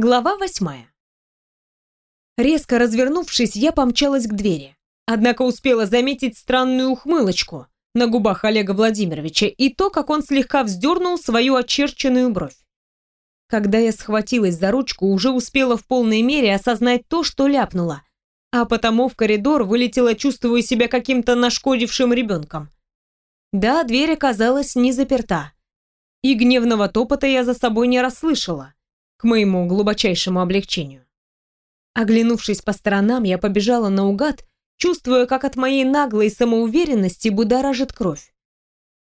Глава восьмая. Резко развернувшись, я помчалась к двери. Однако успела заметить странную ухмылочку на губах Олега Владимировича и то, как он слегка вздернул свою очерченную бровь. Когда я схватилась за ручку, уже успела в полной мере осознать то, что ляпнула, а потому в коридор вылетела, чувствуя себя каким-то нашкодившим ребенком. Да, дверь оказалась не заперта. И гневного топота я за собой не расслышала к моему глубочайшему облегчению. Оглянувшись по сторонам, я побежала наугад, чувствуя, как от моей наглой самоуверенности будоражит кровь.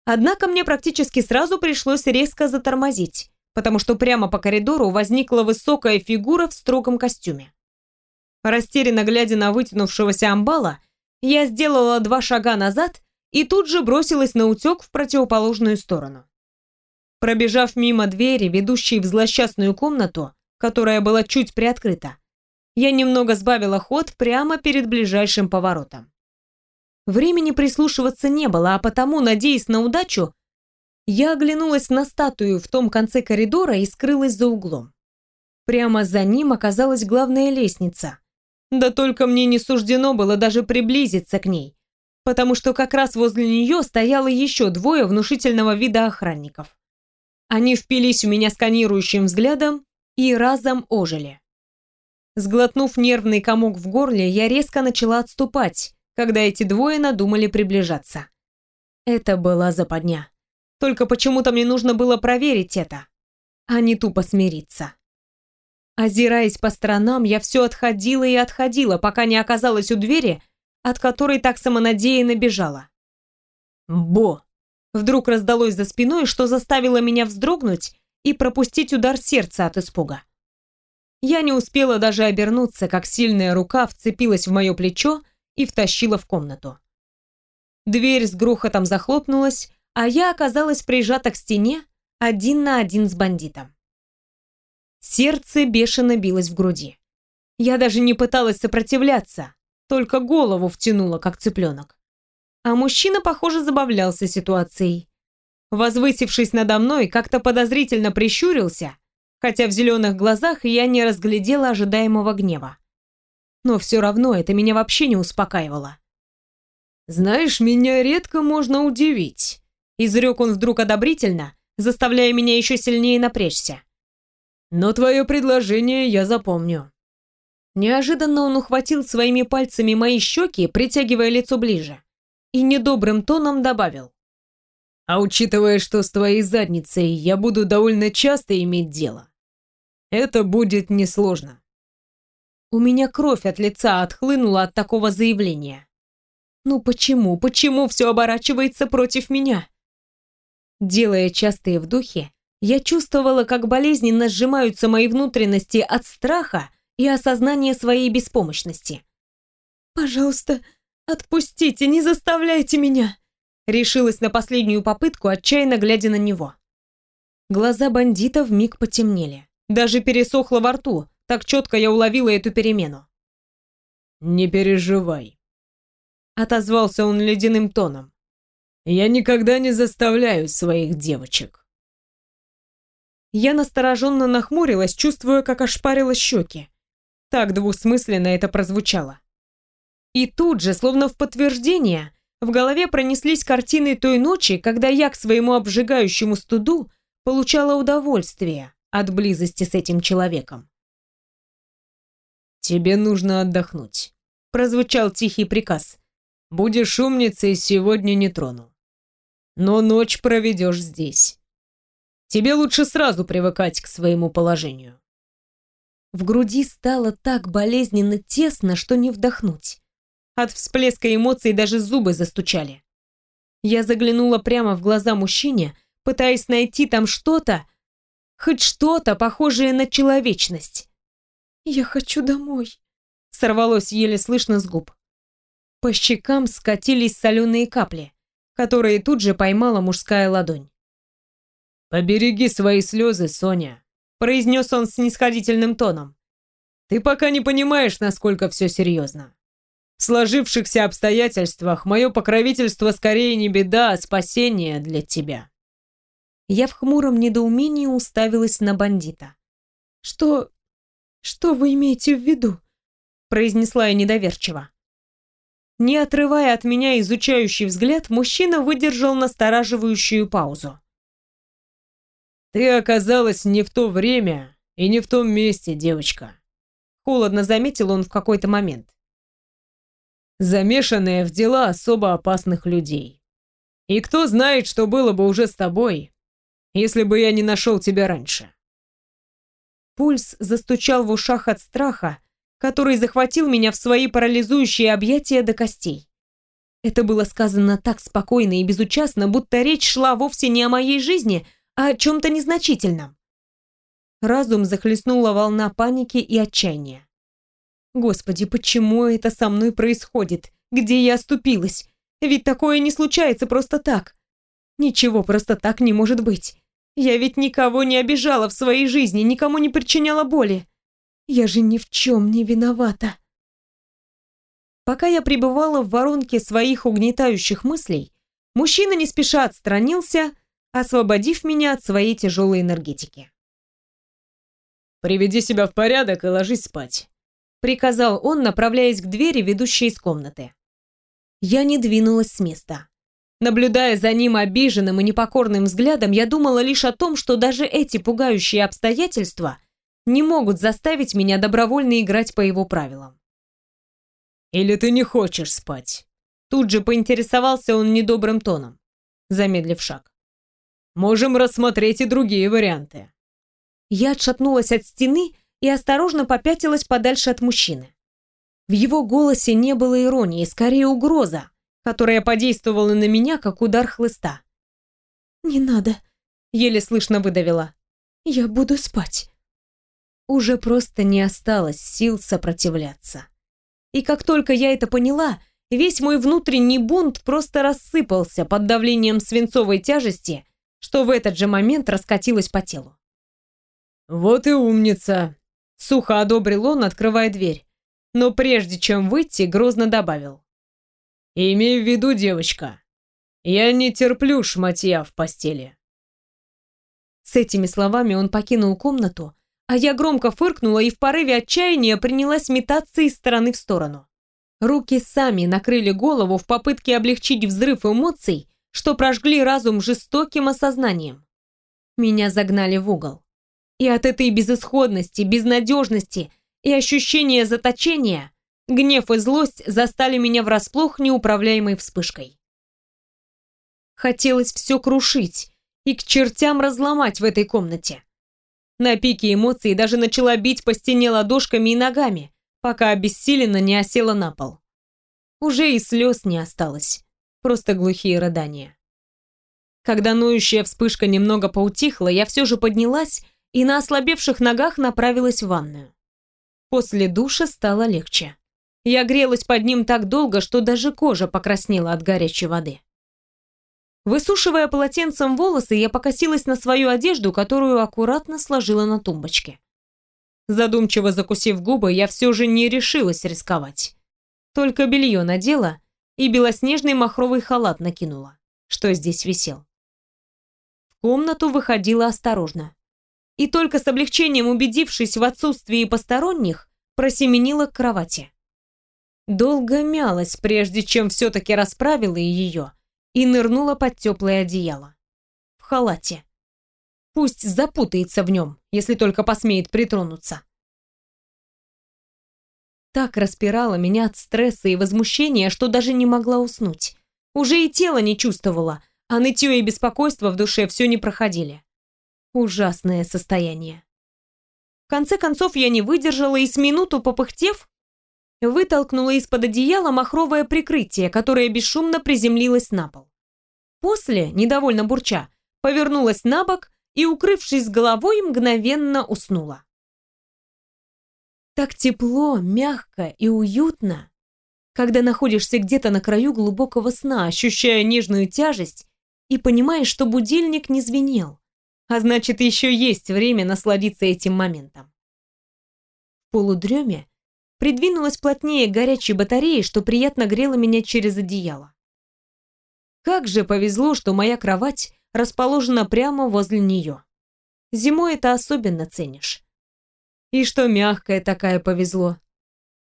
Однако мне практически сразу пришлось резко затормозить, потому что прямо по коридору возникла высокая фигура в строгом костюме. Растерянно глядя на вытянувшегося амбала, я сделала два шага назад и тут же бросилась на утек в противоположную сторону. Пробежав мимо двери, ведущей в злосчастную комнату, которая была чуть приоткрыта, я немного сбавила ход прямо перед ближайшим поворотом. Времени прислушиваться не было, а потому, надеясь на удачу, я оглянулась на статую в том конце коридора и скрылась за углом. Прямо за ним оказалась главная лестница. Да только мне не суждено было даже приблизиться к ней, потому что как раз возле нее стояло еще двое внушительного вида охранников. Они впились в меня сканирующим взглядом и разом ожили. Сглотнув нервный комок в горле, я резко начала отступать, когда эти двое надумали приближаться. Это была западня. Только почему-то мне нужно было проверить это, а не тупо смириться. Озираясь по сторонам, я все отходила и отходила, пока не оказалась у двери, от которой так самонадеянно бежала. «Бо!» Вдруг раздалось за спиной, что заставило меня вздрогнуть и пропустить удар сердца от испуга. Я не успела даже обернуться, как сильная рука вцепилась в мое плечо и втащила в комнату. Дверь с грохотом захлопнулась, а я оказалась прижата к стене один на один с бандитом. Сердце бешено билось в груди. Я даже не пыталась сопротивляться, только голову втянула, как цыпленок. А мужчина, похоже, забавлялся ситуацией. Возвысившись надо мной, как-то подозрительно прищурился, хотя в зеленых глазах я не разглядела ожидаемого гнева. Но все равно это меня вообще не успокаивало. «Знаешь, меня редко можно удивить», — изрек он вдруг одобрительно, заставляя меня еще сильнее напрячься. «Но твое предложение я запомню». Неожиданно он ухватил своими пальцами мои щеки, притягивая лицо ближе и недобрым тоном добавил. «А учитывая, что с твоей задницей я буду довольно часто иметь дело, это будет несложно». У меня кровь от лица отхлынула от такого заявления. Ну почему, почему все оборачивается против меня? Делая частые вдохи, я чувствовала, как болезненно сжимаются мои внутренности от страха и осознания своей беспомощности. «Пожалуйста, «Отпустите, не заставляйте меня!» Решилась на последнюю попытку, отчаянно глядя на него. Глаза бандита вмиг потемнели. Даже пересохло во рту, так четко я уловила эту перемену. «Не переживай», — отозвался он ледяным тоном. «Я никогда не заставляю своих девочек». Я настороженно нахмурилась, чувствуя, как ошпарила щеки. Так двусмысленно это прозвучало. И тут же, словно в подтверждение, в голове пронеслись картины той ночи, когда я к своему обжигающему студу получала удовольствие от близости с этим человеком. «Тебе нужно отдохнуть», — прозвучал тихий приказ. «Будешь умницей, сегодня не трону. Но ночь проведешь здесь. Тебе лучше сразу привыкать к своему положению». В груди стало так болезненно тесно, что не вдохнуть. От всплеска эмоций даже зубы застучали. Я заглянула прямо в глаза мужчине, пытаясь найти там что-то, хоть что-то похожее на человечность. «Я хочу домой», — сорвалось еле слышно с губ. По щекам скатились соленые капли, которые тут же поймала мужская ладонь. «Побереги свои слезы, Соня», — произнес он с снисходительным тоном. «Ты пока не понимаешь, насколько все серьезно. В сложившихся обстоятельствах мое покровительство скорее не беда, а спасение для тебя. Я в хмуром недоумении уставилась на бандита. Что... «Что вы имеете в виду?» произнесла я недоверчиво. Не отрывая от меня изучающий взгляд, мужчина выдержал настораживающую паузу. «Ты оказалась не в то время и не в том месте, девочка», холодно заметил он в какой-то момент. «Замешанная в дела особо опасных людей. И кто знает, что было бы уже с тобой, если бы я не нашел тебя раньше». Пульс застучал в ушах от страха, который захватил меня в свои парализующие объятия до костей. Это было сказано так спокойно и безучастно, будто речь шла вовсе не о моей жизни, а о чем-то незначительном. Разум захлестнула волна паники и отчаяния. Господи, почему это со мной происходит? Где я оступилась? Ведь такое не случается просто так. Ничего просто так не может быть. Я ведь никого не обижала в своей жизни, никому не причиняла боли. Я же ни в чем не виновата. Пока я пребывала в воронке своих угнетающих мыслей, мужчина не спеша отстранился, освободив меня от своей тяжелой энергетики. «Приведи себя в порядок и ложись спать», — приказал он, направляясь к двери, ведущей из комнаты. Я не двинулась с места. Наблюдая за ним обиженным и непокорным взглядом, я думала лишь о том, что даже эти пугающие обстоятельства не могут заставить меня добровольно играть по его правилам. «Или ты не хочешь спать?» Тут же поинтересовался он недобрым тоном, замедлив шаг. «Можем рассмотреть и другие варианты». Я отшатнулась от стены и осторожно попятилась подальше от мужчины. В его голосе не было иронии, скорее угроза, которая подействовала на меня, как удар хлыста. «Не надо», — еле слышно выдавила. «Я буду спать» уже просто не осталось сил сопротивляться. И как только я это поняла, весь мой внутренний бунт просто рассыпался под давлением свинцовой тяжести, что в этот же момент раскатилось по телу. «Вот и умница!» — сухо одобрил он, открывая дверь. Но прежде чем выйти, грозно добавил. «Имей в виду, девочка, я не терплю шматья в постели». С этими словами он покинул комнату, а я громко фыркнула и в порыве отчаяния принялась метаться из стороны в сторону. Руки сами накрыли голову в попытке облегчить взрыв эмоций, что прожгли разум жестоким осознанием. Меня загнали в угол. И от этой безысходности, безнадежности и ощущения заточения гнев и злость застали меня врасплох неуправляемой вспышкой. Хотелось все крушить и к чертям разломать в этой комнате. На пике эмоций даже начала бить по стене ладошками и ногами, пока обессиленно не осела на пол. Уже и слез не осталось, просто глухие рыдания. Когда ноющая вспышка немного поутихла, я все же поднялась и на ослабевших ногах направилась в ванную. После душа стало легче. Я грелась под ним так долго, что даже кожа покраснела от горячей воды. Высушивая полотенцем волосы, я покосилась на свою одежду, которую аккуратно сложила на тумбочке. Задумчиво закусив губы, я все же не решилась рисковать. Только белье надела и белоснежный махровый халат накинула, что здесь висел. В комнату выходила осторожно. И только с облегчением убедившись в отсутствии посторонних, просеменила к кровати. Долго мялась, прежде чем все-таки расправила ее и нырнула под теплое одеяло. В халате. Пусть запутается в нем, если только посмеет притронуться. Так распирала меня от стресса и возмущения, что даже не могла уснуть. Уже и тело не чувствовала, а нытье и беспокойство в душе все не проходили. Ужасное состояние. В конце концов я не выдержала и с минуту попыхтев, вытолкнула из-под одеяла махровое прикрытие, которое бесшумно приземлилось на пол. После, недовольно бурча, повернулась на бок и, укрывшись головой, мгновенно уснула. Так тепло, мягко и уютно, когда находишься где-то на краю глубокого сна, ощущая нежную тяжесть и понимаешь, что будильник не звенел, а значит, еще есть время насладиться этим моментом. В полудреме придвинулась плотнее к горячей батареи, что приятно грело меня через одеяло. Как же повезло, что моя кровать расположена прямо возле нее. Зимой это особенно ценишь. И что мягкая такая повезло.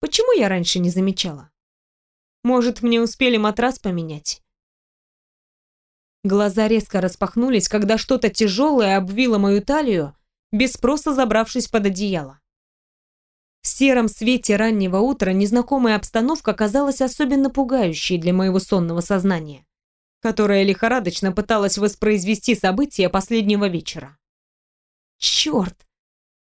Почему я раньше не замечала? Может, мне успели матрас поменять? Глаза резко распахнулись, когда что-то тяжелое обвило мою талию, без спроса забравшись под одеяло. В сером свете раннего утра незнакомая обстановка казалась особенно пугающей для моего сонного сознания, которое лихорадочно пыталось воспроизвести события последнего вечера. Черт!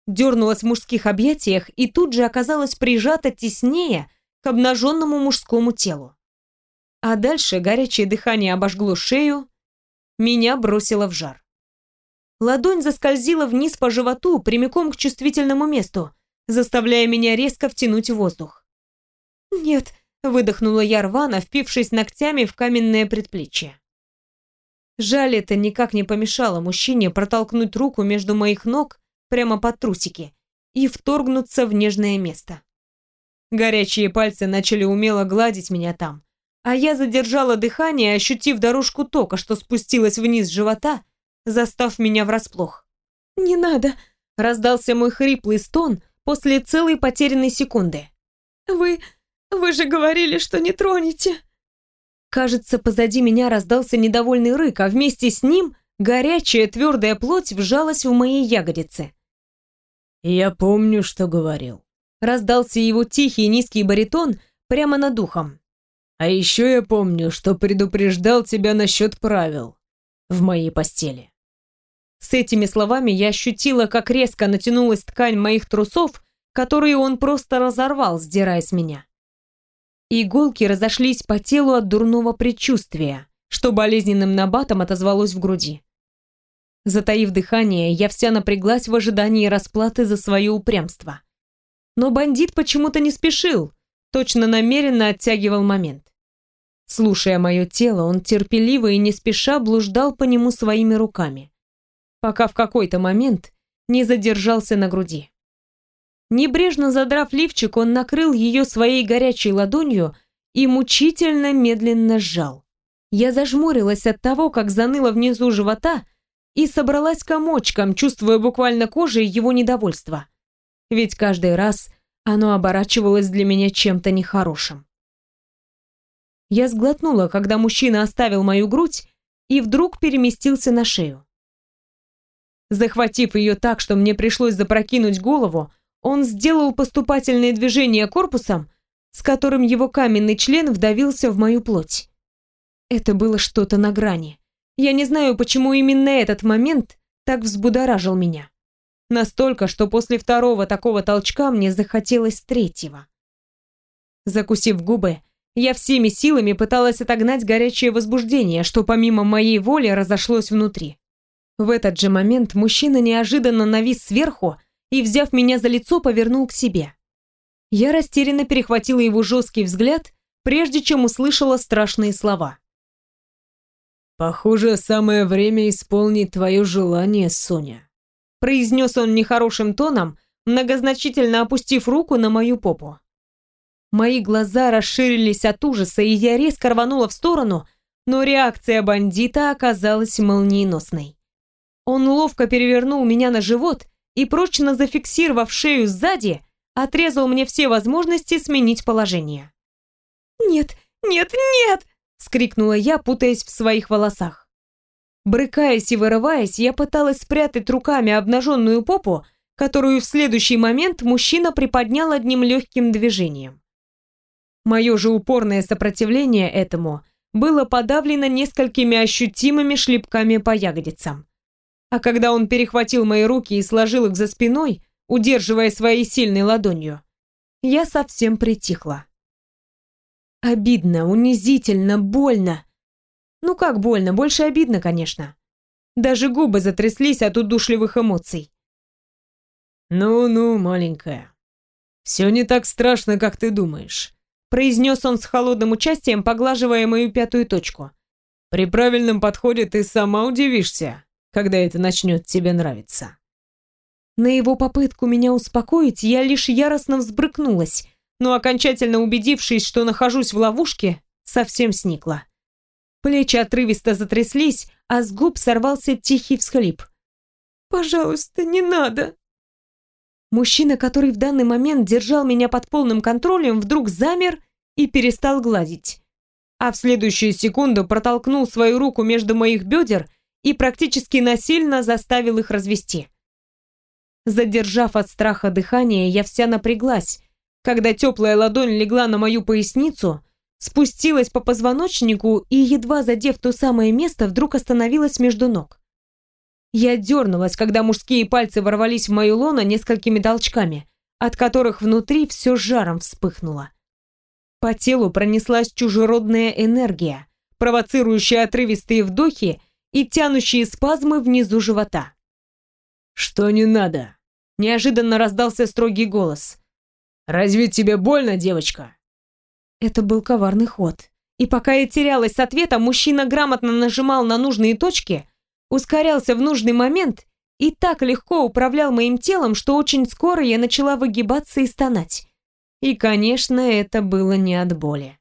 Дернулась в мужских объятиях и тут же оказалась прижата теснее к обнаженному мужскому телу. А дальше горячее дыхание обожгло шею, меня бросило в жар. Ладонь заскользила вниз по животу, прямиком к чувствительному месту, заставляя меня резко втянуть воздух. «Нет», — выдохнула я рвано, впившись ногтями в каменное предплечье. Жаль, это никак не помешало мужчине протолкнуть руку между моих ног прямо под трусики и вторгнуться в нежное место. Горячие пальцы начали умело гладить меня там, а я задержала дыхание, ощутив дорожку тока, что спустилась вниз живота, застав меня врасплох. «Не надо!» — раздался мой хриплый стон после целой потерянной секунды. «Вы... вы же говорили, что не тронете!» Кажется, позади меня раздался недовольный рык, а вместе с ним горячая твердая плоть вжалась в мои ягодицы. «Я помню, что говорил», — раздался его тихий низкий баритон прямо над ухом. А еще я помню, что предупреждал тебя насчет правил в моей постели. С этими словами я ощутила, как резко натянулась ткань моих трусов, которые он просто разорвал, сдирая с меня. Иголки разошлись по телу от дурного предчувствия, что болезненным набатом отозвалось в груди. Затаив дыхание, я вся напряглась в ожидании расплаты за свое упрямство. Но бандит почему-то не спешил, точно намеренно оттягивал момент. Слушая мое тело, он терпеливо и не спеша блуждал по нему своими руками, пока в какой-то момент не задержался на груди. Небрежно задрав лифчик, он накрыл ее своей горячей ладонью и мучительно медленно сжал. Я зажмурилась от того, как заныло внизу живота, и собралась комочком, чувствуя буквально кожей его недовольство. Ведь каждый раз оно оборачивалось для меня чем-то нехорошим. Я сглотнула, когда мужчина оставил мою грудь и вдруг переместился на шею. Захватив ее так, что мне пришлось запрокинуть голову, он сделал поступательные движения корпусом, с которым его каменный член вдавился в мою плоть. Это было что-то на грани. Я не знаю, почему именно этот момент так взбудоражил меня. Настолько, что после второго такого толчка мне захотелось третьего. Закусив губы, я всеми силами пыталась отогнать горячее возбуждение, что помимо моей воли разошлось внутри. В этот же момент мужчина неожиданно навис сверху и, взяв меня за лицо, повернул к себе. Я растерянно перехватила его жесткий взгляд, прежде чем услышала страшные слова. «Похоже, самое время исполнить твое желание, Соня» произнес он нехорошим тоном, многозначительно опустив руку на мою попу. Мои глаза расширились от ужаса, и я резко рванула в сторону, но реакция бандита оказалась молниеносной. Он ловко перевернул меня на живот и, прочно зафиксировав шею сзади, отрезал мне все возможности сменить положение. «Нет, нет, нет!» — скрикнула я, путаясь в своих волосах. Брыкаясь и вырываясь, я пыталась спрятать руками обнаженную попу, которую в следующий момент мужчина приподнял одним легким движением. Мое же упорное сопротивление этому было подавлено несколькими ощутимыми шлепками по ягодицам. А когда он перехватил мои руки и сложил их за спиной, удерживая своей сильной ладонью, я совсем притихла. Обидно, унизительно, больно. Ну как больно, больше обидно, конечно. Даже губы затряслись от удушливых эмоций. «Ну-ну, маленькая, все не так страшно, как ты думаешь», произнес он с холодным участием, поглаживая мою пятую точку. «При правильном подходе ты сама удивишься, когда это начнет тебе нравиться». На его попытку меня успокоить я лишь яростно взбрыкнулась, но окончательно убедившись, что нахожусь в ловушке, совсем сникла. Плечи отрывисто затряслись, а с губ сорвался тихий всхлип. «Пожалуйста, не надо!» Мужчина, который в данный момент держал меня под полным контролем, вдруг замер и перестал гладить. А в следующую секунду протолкнул свою руку между моих бедер и практически насильно заставил их развести. Задержав от страха дыхание, я вся напряглась, когда теплая ладонь легла на мою поясницу, спустилась по позвоночнику и, едва задев то самое место, вдруг остановилась между ног. Я дернулась, когда мужские пальцы ворвались в мою лоно несколькими толчками, от которых внутри все жаром вспыхнуло. По телу пронеслась чужеродная энергия, провоцирующая отрывистые вдохи и тянущие спазмы внизу живота. «Что не надо?» Неожиданно раздался строгий голос. «Разве тебе больно, девочка?» Это был коварный ход. И пока я терялась с ответом, мужчина грамотно нажимал на нужные точки, ускорялся в нужный момент и так легко управлял моим телом, что очень скоро я начала выгибаться и стонать. И, конечно, это было не от боли.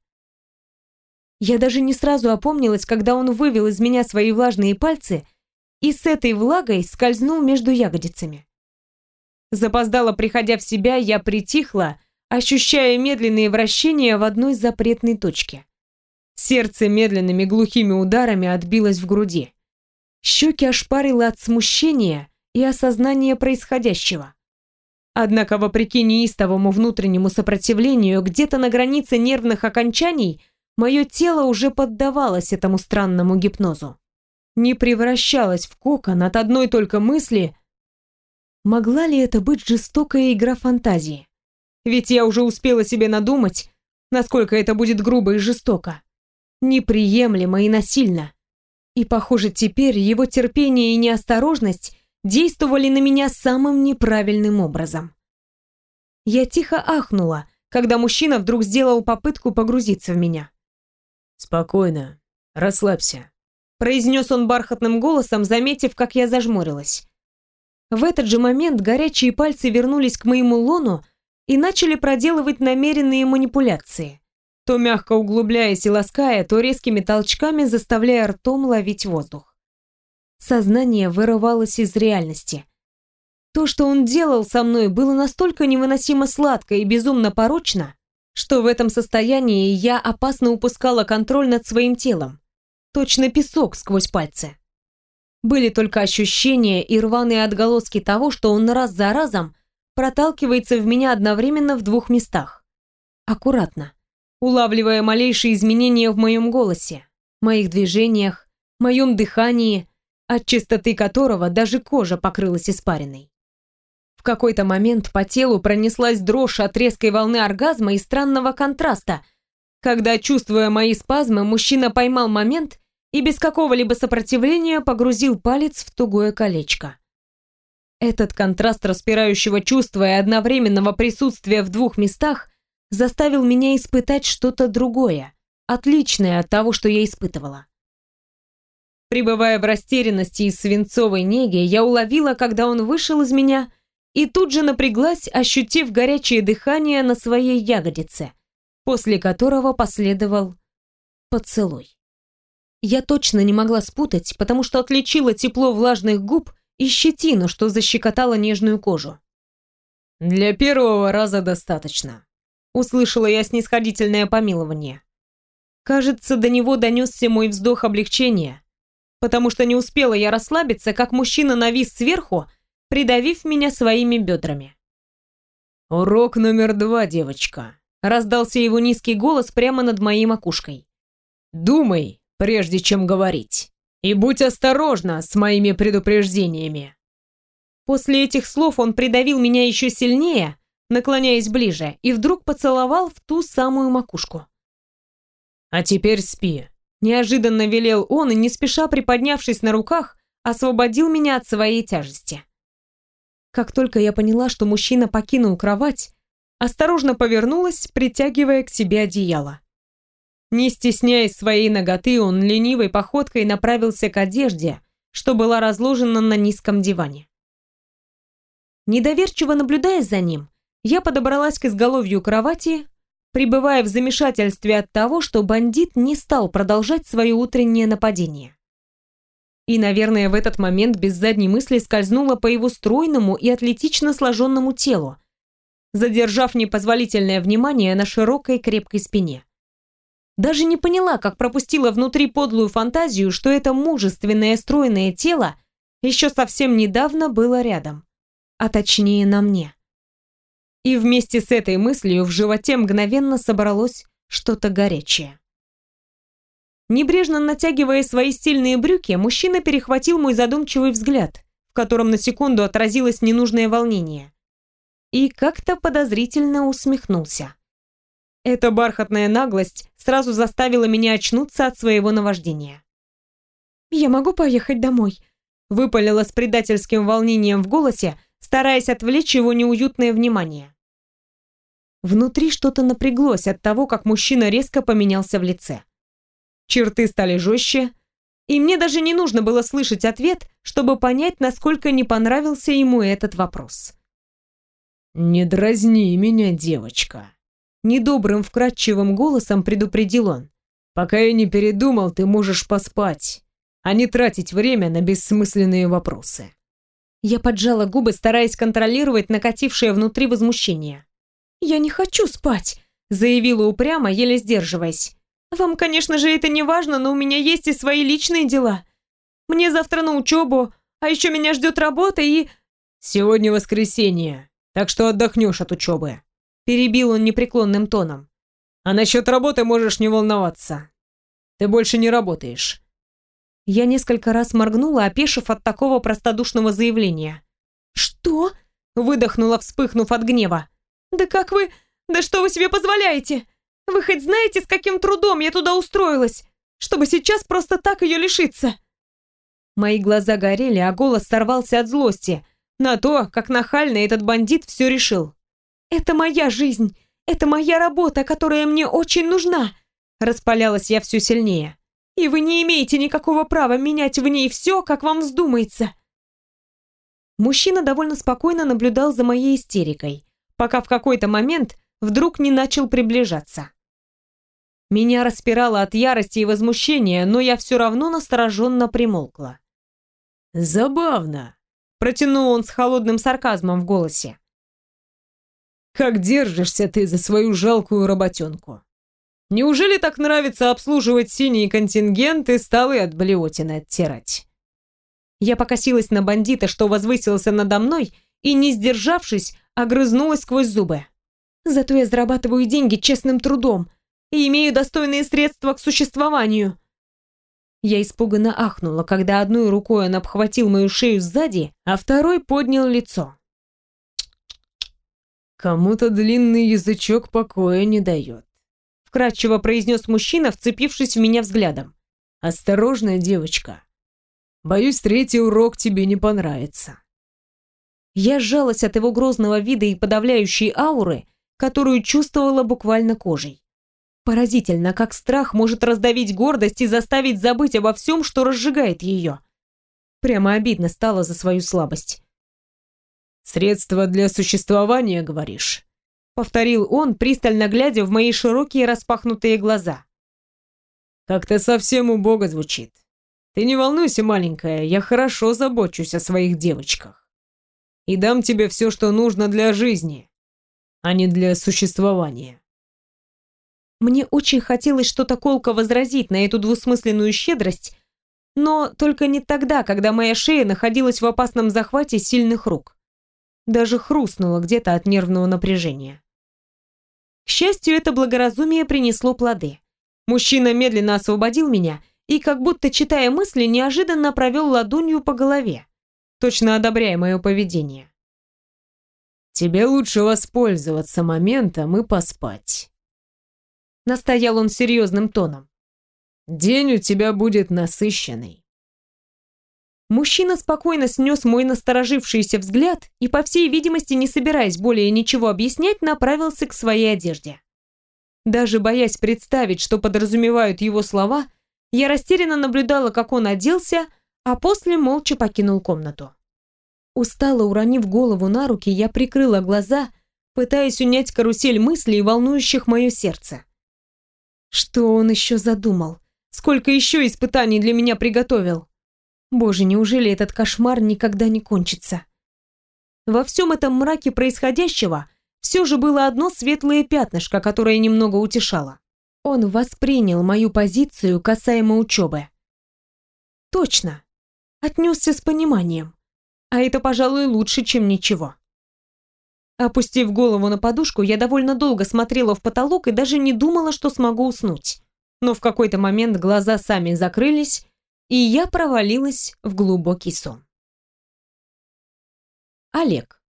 Я даже не сразу опомнилась, когда он вывел из меня свои влажные пальцы и с этой влагой скользнул между ягодицами. Запоздала, приходя в себя, я притихла, ощущая медленные вращения в одной запретной точке. Сердце медленными глухими ударами отбилось в груди. Щеки ошпарило от смущения и осознания происходящего. Однако, вопреки неистовому внутреннему сопротивлению, где-то на границе нервных окончаний, мое тело уже поддавалось этому странному гипнозу. Не превращалось в кокон от одной только мысли Могла ли это быть жестокая игра фантазии? Ведь я уже успела себе надумать, насколько это будет грубо и жестоко. Неприемлемо и насильно. И, похоже, теперь его терпение и неосторожность действовали на меня самым неправильным образом. Я тихо ахнула, когда мужчина вдруг сделал попытку погрузиться в меня. «Спокойно, расслабься», — произнес он бархатным голосом, заметив, как я зажмурилась. В этот же момент горячие пальцы вернулись к моему лону и начали проделывать намеренные манипуляции, то мягко углубляясь и лаская, то резкими толчками заставляя ртом ловить воздух. Сознание вырывалось из реальности. То, что он делал со мной, было настолько невыносимо сладко и безумно порочно, что в этом состоянии я опасно упускала контроль над своим телом. Точно песок сквозь пальцы. Были только ощущения и рваные отголоски того, что он раз за разом проталкивается в меня одновременно в двух местах. Аккуратно, улавливая малейшие изменения в моем голосе, моих движениях, моем дыхании, от чистоты которого даже кожа покрылась испариной. В какой-то момент по телу пронеслась дрожь от резкой волны оргазма и странного контраста, когда, чувствуя мои спазмы, мужчина поймал момент и без какого-либо сопротивления погрузил палец в тугое колечко. Этот контраст распирающего чувства и одновременного присутствия в двух местах заставил меня испытать что-то другое, отличное от того, что я испытывала. Пребывая в растерянности и свинцовой неге, я уловила, когда он вышел из меня, и тут же напряглась, ощутив горячее дыхание на своей ягодице, после которого последовал поцелуй. Я точно не могла спутать, потому что отличила тепло влажных губ и щетину, что защекотала нежную кожу. «Для первого раза достаточно», — услышала я снисходительное помилование. Кажется, до него донесся мой вздох облегчения, потому что не успела я расслабиться, как мужчина навис сверху, придавив меня своими бедрами. «Урок номер два, девочка», — раздался его низкий голос прямо над моей макушкой. «Думай, прежде чем говорить. И будь осторожна с моими предупреждениями». После этих слов он придавил меня еще сильнее, наклоняясь ближе, и вдруг поцеловал в ту самую макушку. «А теперь спи», — неожиданно велел он и, не спеша приподнявшись на руках, освободил меня от своей тяжести. Как только я поняла, что мужчина покинул кровать, осторожно повернулась, притягивая к себе одеяло. Не стесняясь своей ноготы, он ленивой походкой направился к одежде, что была разложена на низком диване. Недоверчиво наблюдая за ним, я подобралась к изголовью кровати, пребывая в замешательстве от того, что бандит не стал продолжать свое утреннее нападение. И, наверное, в этот момент без задней мысли скользнула по его стройному и атлетично сложенному телу, задержав непозволительное внимание на широкой крепкой спине. Даже не поняла, как пропустила внутри подлую фантазию, что это мужественное стройное тело еще совсем недавно было рядом, а точнее на мне. И вместе с этой мыслью в животе мгновенно собралось что-то горячее. Небрежно натягивая свои стильные брюки, мужчина перехватил мой задумчивый взгляд, в котором на секунду отразилось ненужное волнение. И как-то подозрительно усмехнулся. Эта бархатная наглость сразу заставила меня очнуться от своего наваждения. «Я могу поехать домой?» выпалила с предательским волнением в голосе, стараясь отвлечь его неуютное внимание. Внутри что-то напряглось от того, как мужчина резко поменялся в лице. Черты стали жестче, и мне даже не нужно было слышать ответ, чтобы понять, насколько не понравился ему этот вопрос. «Не дразни меня, девочка», — недобрым вкрадчивым голосом предупредил он. «Пока я не передумал, ты можешь поспать, а не тратить время на бессмысленные вопросы». Я поджала губы, стараясь контролировать накатившее внутри возмущение. «Я не хочу спать», — заявила упрямо, еле сдерживаясь. Вам, конечно же, это не важно, но у меня есть и свои личные дела. Мне завтра на учебу, а еще меня ждет работа и... Сегодня воскресенье, так что отдохнешь от учебы. Перебил он непреклонным тоном. А насчет работы можешь не волноваться. Ты больше не работаешь. Я несколько раз моргнула, опешив от такого простодушного заявления. «Что?» — выдохнула, вспыхнув от гнева. «Да как вы... Да что вы себе позволяете? Вы хоть знаете, с каким трудом я туда устроилась, чтобы сейчас просто так ее лишиться?» Мои глаза горели, а голос сорвался от злости на то, как нахально этот бандит все решил. «Это моя жизнь, это моя работа, которая мне очень нужна!» Распалялась я все сильнее. «И вы не имеете никакого права менять в ней все, как вам вздумается!» Мужчина довольно спокойно наблюдал за моей истерикой, пока в какой-то момент вдруг не начал приближаться. Меня распирало от ярости и возмущения, но я все равно настороженно примолкла. «Забавно», — протянул он с холодным сарказмом в голосе. «Как держишься ты за свою жалкую работенку? Неужели так нравится обслуживать синий контингент и столы от блевотины оттирать?» Я покосилась на бандита, что возвысился надо мной, и, не сдержавшись, огрызнулась сквозь зубы. «Зато я зарабатываю деньги честным трудом, и имею достойные средства к существованию. Я испуганно ахнула, когда одной рукой он обхватил мою шею сзади, а второй поднял лицо. «Кому-то длинный язычок покоя не дает», — вкратчиво произнес мужчина, вцепившись в меня взглядом. «Осторожная девочка. Боюсь, третий урок тебе не понравится». Я сжалась от его грозного вида и подавляющей ауры, которую чувствовала буквально кожей. Поразительно, как страх может раздавить гордость и заставить забыть обо всем, что разжигает ее. Прямо обидно стало за свою слабость. «Средства для существования, говоришь?» Повторил он, пристально глядя в мои широкие распахнутые глаза. «Как-то совсем убого звучит. Ты не волнуйся, маленькая, я хорошо забочусь о своих девочках. И дам тебе все, что нужно для жизни, а не для существования». Мне очень хотелось что-то колко возразить на эту двусмысленную щедрость, но только не тогда, когда моя шея находилась в опасном захвате сильных рук. Даже хрустнула где-то от нервного напряжения. К счастью, это благоразумие принесло плоды. Мужчина медленно освободил меня и, как будто читая мысли, неожиданно провел ладонью по голове, точно одобряя мое поведение. «Тебе лучше воспользоваться моментом и поспать», Настоял он серьезным тоном. «День у тебя будет насыщенный». Мужчина спокойно снес мой насторожившийся взгляд и, по всей видимости, не собираясь более ничего объяснять, направился к своей одежде. Даже боясь представить, что подразумевают его слова, я растерянно наблюдала, как он оделся, а после молча покинул комнату. Устало уронив голову на руки, я прикрыла глаза, пытаясь унять карусель мыслей, волнующих мое сердце. Что он еще задумал? Сколько еще испытаний для меня приготовил? Боже, неужели этот кошмар никогда не кончится? Во всем этом мраке происходящего все же было одно светлое пятнышко, которое немного утешало. Он воспринял мою позицию касаемо учебы. Точно. Отнесся с пониманием. А это, пожалуй, лучше, чем ничего. Опустив голову на подушку, я довольно долго смотрела в потолок и даже не думала, что смогу уснуть. Но в какой-то момент глаза сами закрылись, и я провалилась в глубокий сон. Олег.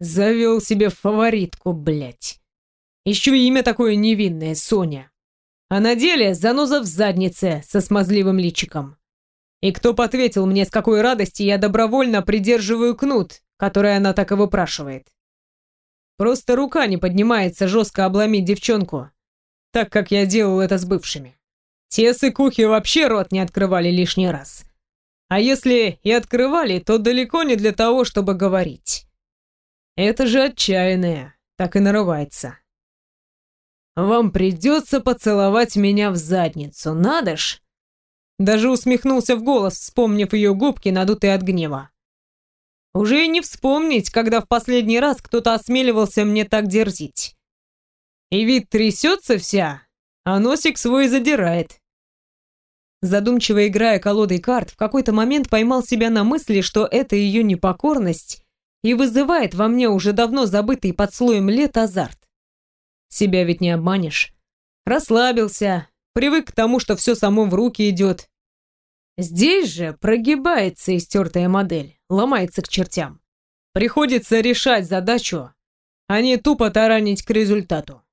Завел себе фаворитку, блядь. Еще имя такое невинное, Соня. А на деле заноза в заднице со смазливым личиком. И кто ответил мне, с какой радости я добровольно придерживаю кнут, который она так и выпрашивает. Просто рука не поднимается жестко обломить девчонку, так как я делал это с бывшими. Те сыкухи вообще рот не открывали лишний раз. А если и открывали, то далеко не для того, чтобы говорить. Это же отчаянная, так и нарывается. Вам придется поцеловать меня в задницу, надо ж? Даже усмехнулся в голос, вспомнив ее губки, надутые от гнева. Уже и не вспомнить, когда в последний раз кто-то осмеливался мне так дерзить. И вид трясется вся, а носик свой задирает. Задумчиво играя колодой карт, в какой-то момент поймал себя на мысли, что это ее непокорность и вызывает во мне уже давно забытый под слоем лет азарт. Себя ведь не обманешь. Расслабился, привык к тому, что все само в руки идет. Здесь же прогибается истертая модель, ломается к чертям. Приходится решать задачу, а не тупо таранить к результату.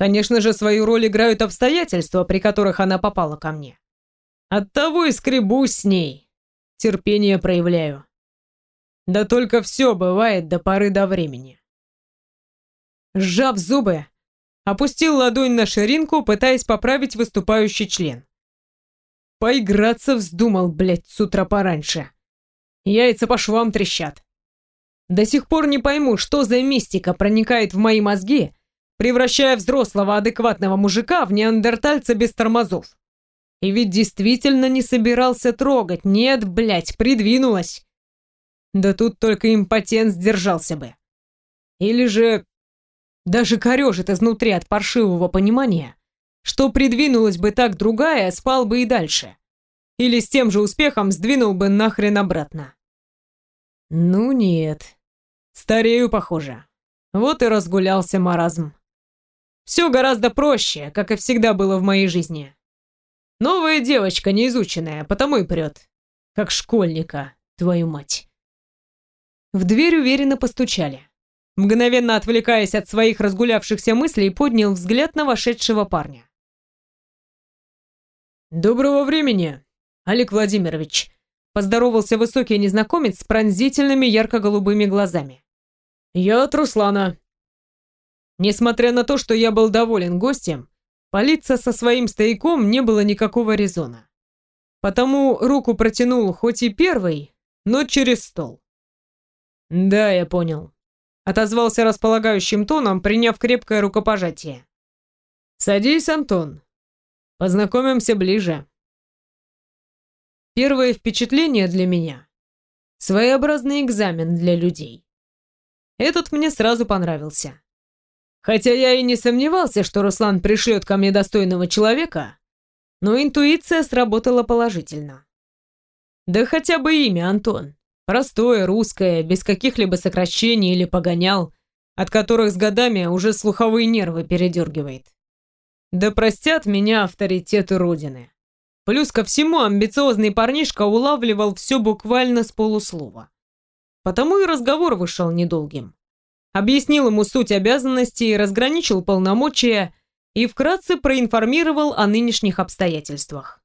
Конечно же, свою роль играют обстоятельства, при которых она попала ко мне. Оттого и скребусь с ней. Терпение проявляю. Да только все бывает до поры до времени. Сжав зубы, опустил ладонь на ширинку, пытаясь поправить выступающий член. Поиграться вздумал, блядь, с утра пораньше. Яйца по швам трещат. До сих пор не пойму, что за мистика проникает в мои мозги, превращая взрослого адекватного мужика в неандертальца без тормозов. И ведь действительно не собирался трогать. Нет, блядь, придвинулась. Да тут только импотент сдержался бы. Или же даже корежит изнутри от паршивого понимания, что придвинулась бы так другая, спал бы и дальше. Или с тем же успехом сдвинул бы нахрен обратно. Ну нет. Старею, похоже. Вот и разгулялся маразм. Все гораздо проще, как и всегда было в моей жизни. Новая девочка, неизученная, потому и прет. Как школьника, твою мать. В дверь уверенно постучали. Мгновенно отвлекаясь от своих разгулявшихся мыслей, поднял взгляд на вошедшего парня. «Доброго времени, Олег Владимирович», — поздоровался высокий незнакомец с пронзительными ярко-голубыми глазами. «Я от Руслана. Несмотря на то, что я был доволен гостем, палиться со своим стояком не было никакого резона. Потому руку протянул хоть и первый, но через стол. «Да, я понял», — отозвался располагающим тоном, приняв крепкое рукопожатие. «Садись, Антон. Познакомимся ближе». Первое впечатление для меня — своеобразный экзамен для людей. Этот мне сразу понравился. Хотя я и не сомневался, что Руслан пришлет ко мне достойного человека, но интуиция сработала положительно. Да хотя бы имя Антон. Простое, русское, без каких-либо сокращений или погонял, от которых с годами уже слуховые нервы передергивает. Да простят меня авторитеты Родины. Плюс ко всему амбициозный парнишка улавливал все буквально с полуслова. Потому и разговор вышел недолгим объяснил ему суть обязанностей, разграничил полномочия и вкратце проинформировал о нынешних обстоятельствах.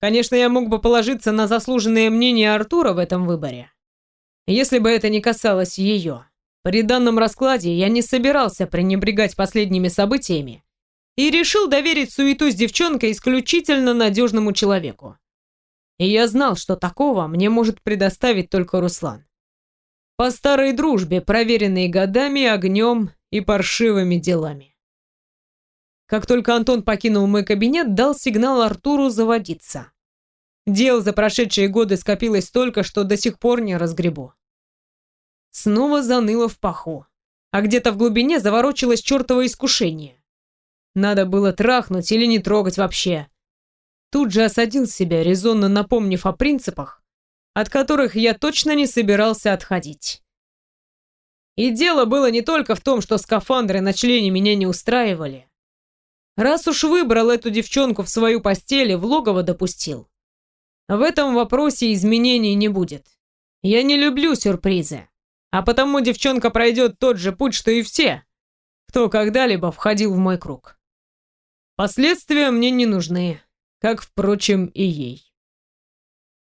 Конечно, я мог бы положиться на заслуженное мнение Артура в этом выборе. Если бы это не касалось ее. При данном раскладе я не собирался пренебрегать последними событиями и решил доверить суету с девчонкой исключительно надежному человеку. И я знал, что такого мне может предоставить только Руслан. По старой дружбе, проверенной годами, огнем и паршивыми делами. Как только Антон покинул мой кабинет, дал сигнал Артуру заводиться. Дел за прошедшие годы скопилось столько, что до сих пор не разгребу. Снова заныло в паху, а где-то в глубине заворочилось чертово искушение. Надо было трахнуть или не трогать вообще. Тут же осадил себя, резонно напомнив о принципах, от которых я точно не собирался отходить. И дело было не только в том, что скафандры на члене меня не устраивали. Раз уж выбрал эту девчонку в свою постель и в логово допустил, в этом вопросе изменений не будет. Я не люблю сюрпризы, а потому девчонка пройдет тот же путь, что и все, кто когда-либо входил в мой круг. Последствия мне не нужны, как, впрочем, и ей.